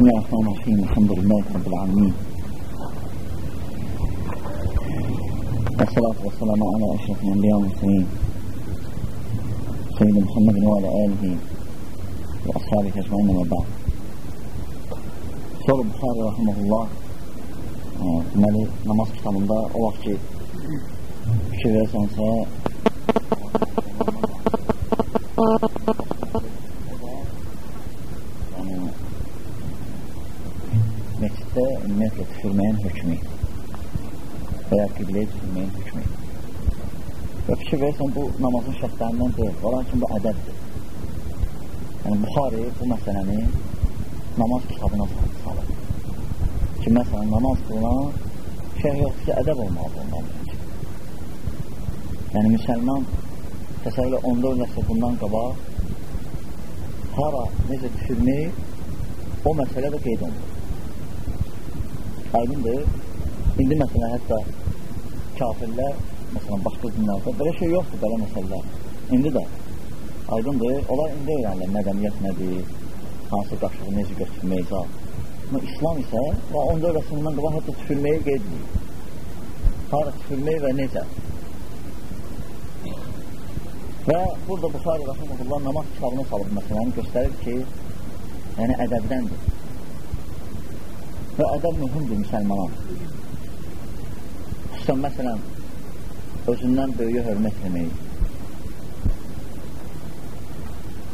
بسم الله الرحمن الرحيم. الحمد لله رب العالمين. والصلاة والسلام على أشرف الأنبياء والمرسلين. سيدنا محمد وعلى آله وأصحابه أجمعين أما بعد. Sonra Buxari rahimehullah deməli namaz kitabında o vaxt ki fikir versənsə ümumiyyətlə tüfürməyin hökmü və ya qibləyə tüfürməyin hökmü və fikir versən bu namazın şərtlərindən deyil, lakin bu ədəbdir yəni Buxari bu məsələni namaz kitabına salır ki, məsələn, namaz qılınan şey yoxdur ki, ədəb olmalıdır ondan yəni müsəlman təsəvvürlə 14 nəsil bundan qabaq hara necə düşürmək o məsələ də qeyd olunur. Aydındır. İndi məsələn, hətta kafirlər, məsələn, başqa dinlərdə belə şey yoxdur, belə məsələlər. İndi də aydındır. Onlar indi öyrənirlər mədəniyyət nədir, hansı qaşığı necə götürmək. Amma İslam isə və 14 rəsulundan qabaq hətta tüfürməyi qeyd edir. Hara tüfürmək və necə? Və burada Buxari Rəximullah namaz kitabına salıb məsələni göstərir ki, yəni ədəbdəndir. Və ədəb mühümdür müsəlmana. Xüsusən məsələn, özündən böyüyə hörmət etmək,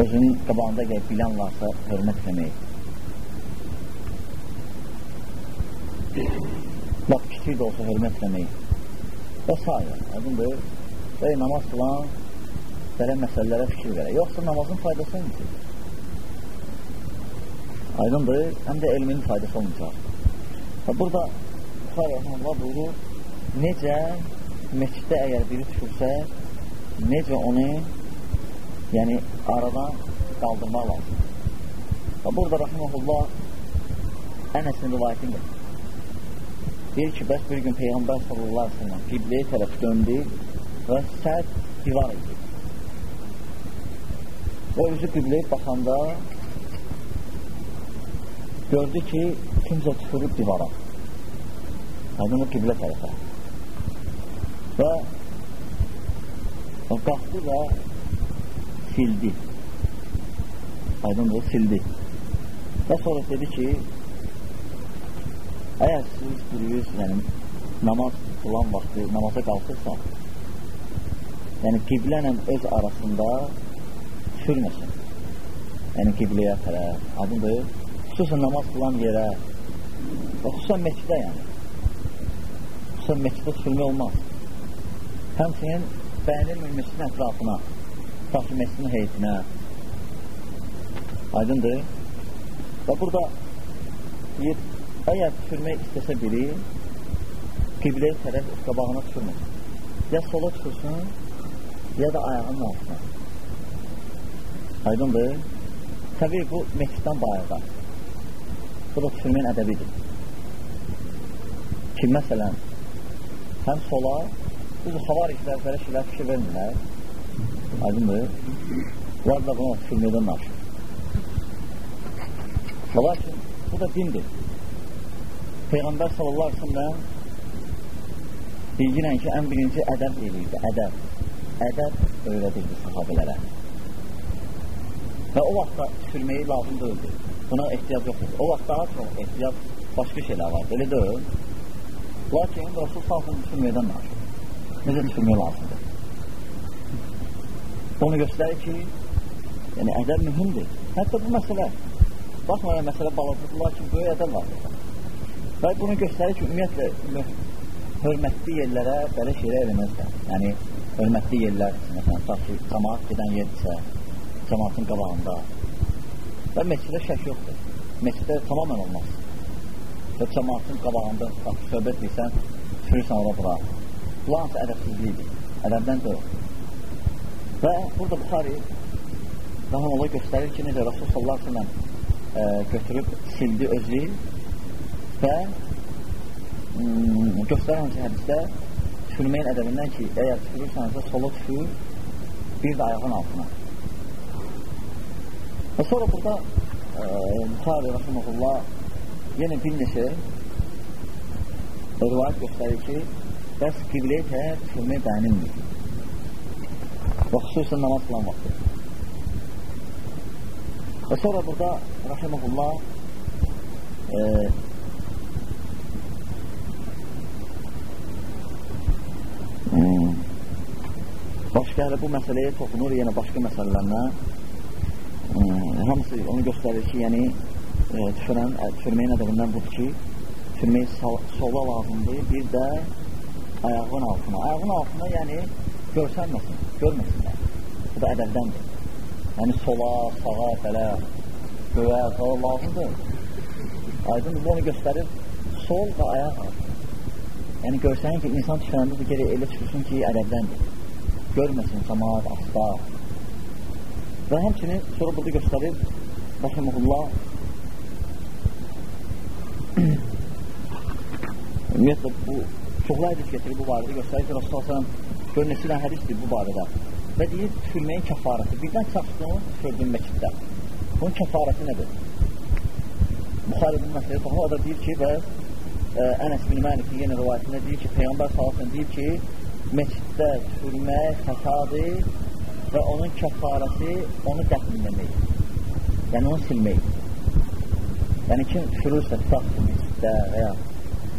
özünün qabağında gəl bilən varsa hörmət etmək, laf kiçik də olsa hörmət etmək və s. Aydındır. Və namaz qılan belə məsələlərə fikir verək. Yoxsa namazın faydası olmayacaq. Aydındır, həm də elmin faydası olmayacaq. Və burada Buxar Rəhmanullah buyurur, necə meçiddə əgər biri düşürsə, necə onu yəni aradan qaldırmaq lazım. Və burada Rəhmanullah Ənəsin rivayətini gətirir. Deyir ki, bəs bir gün Peyğəmbər sallallahu aleyhi ve sellem qibləyə tərəf döndü və sərt divar idi. Və üzü qibləyə baxanda gördü ki, kimsə tüfürüb divara. Aydın o qiblə tərəfə. Və o qalxdı və sildi. Aydın o sildi. Və sonra dedi ki, Əgər siz bilirsiniz, yəni namaz qılan vaxtı namaza qalxırsa, yəni qiblənə öz arasında sürməsin. Yəni qibləyə tərəf, adındır, xüsusən namaz qılan yerə və xüsusən meçidə yəni. Xüsusən meçidə sürmə olmaz. Həmçinin bəyənilmir meçidin ətrafına, taşı meçidin heyətinə. Aydındır. Və burada deyir, Əgər tükürmək istəsə biri, qibləyə tərəf qabağına tükürməsin. Ya sola tükürsün, ya da ayağının altına. Aydındır. Təbii bu meçiddən bayırda. Bu da tükürməyin ədəbidir. Ki, məsələn, həm sola, biz havar işlər, belə şeylər fikir vermirlər. Aydındır. Var da buna tükürməkdən naşır. Lakin bu da dindir. Peyğəmbər sallallahu aleyhi ve sellem bilginən ki, ən birinci ədəb eləyirdi, ədəb. Ədəb öyrədirdi sahabələrə. Və o vaxtda tükürməyi lazım deyildi. Buna ehtiyac yoxdur. O vaxt daha çox ehtiyac başqa şeylər vardı, elə deyil. Lakin Rasul salsın tükürməkdən naşır. Necə tükürmək lazımdır? Onu göstərir ki, yəni ədəb mühümdür. Hətta bu məsələ, baxmayın məsələ balazlıdır, lakin böyük ədəb vardır. Və bunu göstərir ki, ümumiyyətlə, hörmətli yerlərə belə şeylər eləməzlər. Yəni, hörmətli yerlər, məsələn, tutaq ki, cəmaat gedən yerdirsə, cəmaatın qabağında və meçidə şək yoxdur. Meçidə tamamən olmaz. Və cəmaatın qabağında, tutaq ki, söhbət deyirsən, sürürsən ora bura. Bu hansı ədəbsizlikdir, ədəbdən deyil. Və burada Buxari Rahman Allah göstərir ki, necə Rasul sallallahu aleyhi ve sellem götürüb sildi özü və hmm, göstərən ki, hədisdə tükürməyin ədəbindən ki, əgər tükürürsənsə sola tükür, bir də ayağın altına. Və sonra burada Buxari Rəximəhullah yenə bir neçə rivayət göstərir ki, bəs qibləyə tərəf düşürmək bəyənilmir. Və xüsusən namaz qılan vaxtı. Və sonra burada Rəximəhullah e, hmm, başqa hələ bu məsələyə toxunur, yenə başqa məsələlərlə e, hamısı onu göstərir ki, yəni e, tüfürən, tüfürməyin ədəbindən budur ki, tüfürməyi sola lazımdır, bir də ayağın altına. Ayağın altına yəni görsənməsin, görməsinlər. Bu da ədəbdəndir. Yəni sola, sağa, belə, göyə, sağa lazımdır. Aydın bu onu göstərir sol və ayaq altı. Yəni görsənin ki, insan tüfürəndə bu geri elə çıxırsın ki, ədəbdəndir. Görməsin cəmaat, asla. Və həmçinin sonra burada göstərir Rəximullah ümumiyyətlə bu çoxlu hədis getirir bu barədə göstərir ki, Rasulullah gör neçə hədisdir bu barədə və deyir tükürməyin kəfarəti birdən çaxsın tükürdüyün məkiddə bunun kəfarəti nədir? Buxarı bu məsələyə toxum o da deyir ki və ə, Ənəs bin Məlikin yenə rivayətində deyir ki Peyğəmbər salasın deyir ki məkiddə tükürmək xətadır və onun kəfarəsi onu dəfnləmək. Yəni onu silmək. Yəni kim düşürürsə tutaq məsciddə və ya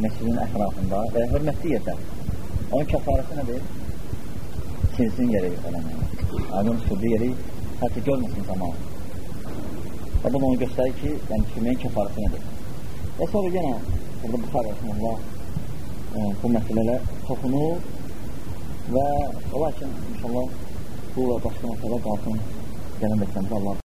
məscidin ətrafında və ya hörmətli yerdə onun kəfarəsi nədir? Silsin yeri eləmək. Onun düşürdüyü yeri hətta görməsin zaman. Və bunu onu göstərir ki, yəni düşürməyin kəfarəsi nədir? Və sonra yenə burada Buxar Rəsmullah e, bu məsələlə toxunur və ola ki, inşallah bu və başqa məsələ qalsın gələn dəstəmizə Allah